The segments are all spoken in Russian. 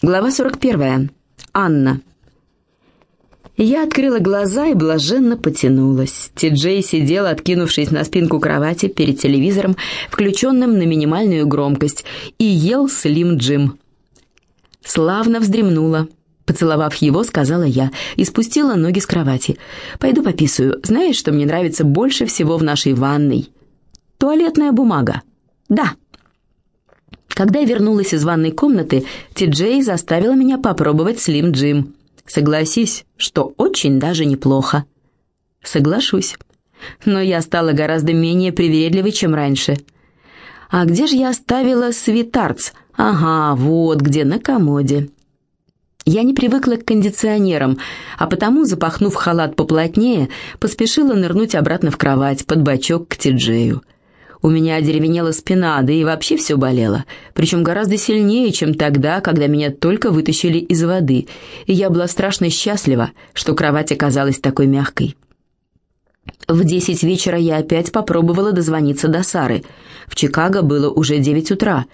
Глава 41. Анна. Я открыла глаза и блаженно потянулась. Ти-Джей сидел, откинувшись на спинку кровати перед телевизором, включенным на минимальную громкость, и ел Слим Джим. Славно вздремнула. Поцеловав его, сказала я и спустила ноги с кровати. «Пойду пописаю. Знаешь, что мне нравится больше всего в нашей ванной?» «Туалетная бумага». «Да». Когда я вернулась из ванной комнаты, Ти-Джей заставила меня попробовать Слим Джим. Согласись, что очень даже неплохо. Соглашусь. Но я стала гораздо менее привередливой, чем раньше. А где же я оставила свитарц? Ага, вот где, на комоде. Я не привыкла к кондиционерам, а потому, запахнув халат поплотнее, поспешила нырнуть обратно в кровать под бочок к Тиджею. У меня одеревенела спина, да и вообще все болело, причем гораздо сильнее, чем тогда, когда меня только вытащили из воды, и я была страшно счастлива, что кровать оказалась такой мягкой. В десять вечера я опять попробовала дозвониться до Сары. В Чикаго было уже девять утра,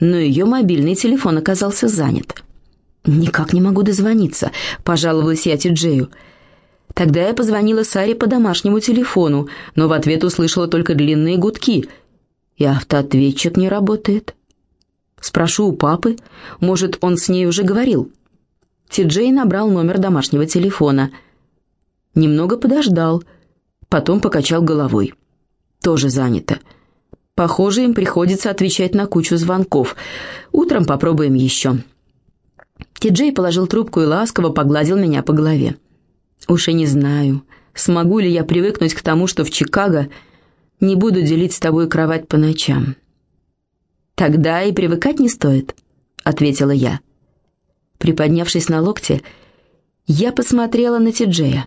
но ее мобильный телефон оказался занят. «Никак не могу дозвониться», — пожаловалась я Ти-Джею. Тогда я позвонила Саре по домашнему телефону, но в ответ услышала только длинные гудки. И автоответчик не работает. Спрошу у папы, может, он с ней уже говорил. Ти-Джей набрал номер домашнего телефона. Немного подождал, потом покачал головой. Тоже занято. Похоже, им приходится отвечать на кучу звонков. Утром попробуем еще. Ти-Джей положил трубку и ласково погладил меня по голове. Уж и не знаю, смогу ли я привыкнуть к тому, что в Чикаго не буду делить с тобой кровать по ночам. Тогда и привыкать не стоит, ответила я. Приподнявшись на локте, я посмотрела на Тиджея.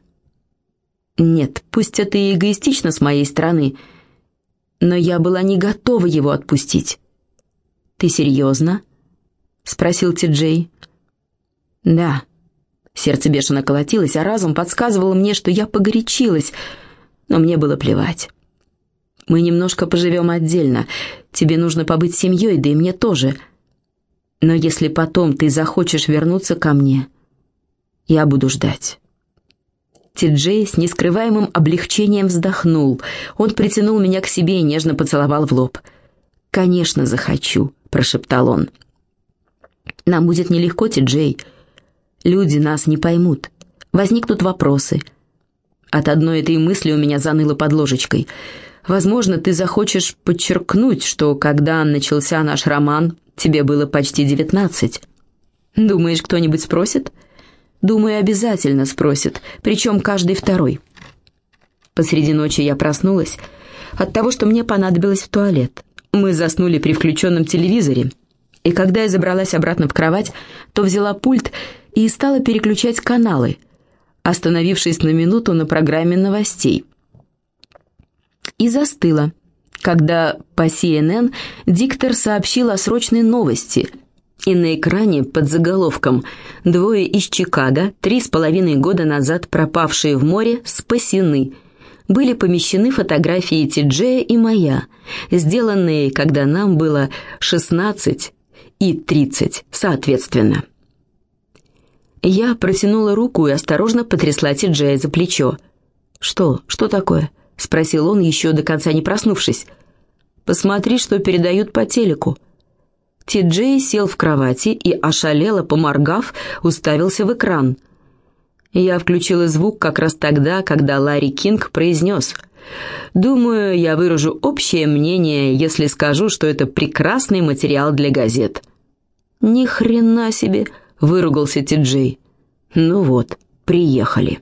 Нет, пусть это и эгоистично с моей стороны, но я была не готова его отпустить. «Ты серьезно?» — спросил Тиджей. «Да», Сердце бешено колотилось, а разум подсказывал мне, что я погорячилась, но мне было плевать. Мы немножко поживем отдельно. Тебе нужно побыть семьей, да и мне тоже. Но если потом ты захочешь вернуться ко мне, я буду ждать». Ти-Джей с нескрываемым облегчением вздохнул. Он притянул меня к себе и нежно поцеловал в лоб. «Конечно, захочу», — прошептал он. «Нам будет нелегко, Ти-Джей. Люди нас не поймут. Возникнут вопросы. От одной этой мысли у меня заныло под ложечкой. Возможно, ты захочешь подчеркнуть, что когда начался наш роман, тебе было почти девятнадцать. Думаешь, кто-нибудь спросит? Думаю, обязательно спросит, причем каждый второй. Посреди ночи я проснулась от того, что мне понадобилось в туалет. Мы заснули при включенном телевизоре, и когда я забралась обратно в кровать, то взяла пульт и стала переключать каналы, остановившись на минуту на программе новостей. И застыла, когда по CNN диктор сообщил о срочной новости, и на экране под заголовком «Двое из Чикаго, три с половиной года назад пропавшие в море, спасены», были помещены фотографии Тиджея и моя, сделанные, когда нам было 16 и 30, соответственно. Я протянула руку и осторожно потрясла Тиджея за плечо. «Что? Что такое?» — спросил он, еще до конца не проснувшись. «Посмотри, что передают по телеку». Ти-Джей сел в кровати и, ошалело поморгав, уставился в экран. Я включила звук как раз тогда, когда Ларри Кинг произнес «Думаю, я выражу общее мнение, если скажу, что это прекрасный материал для газет». «Ни хрена себе!» — выругался Ти-Джей. «Ну вот, приехали».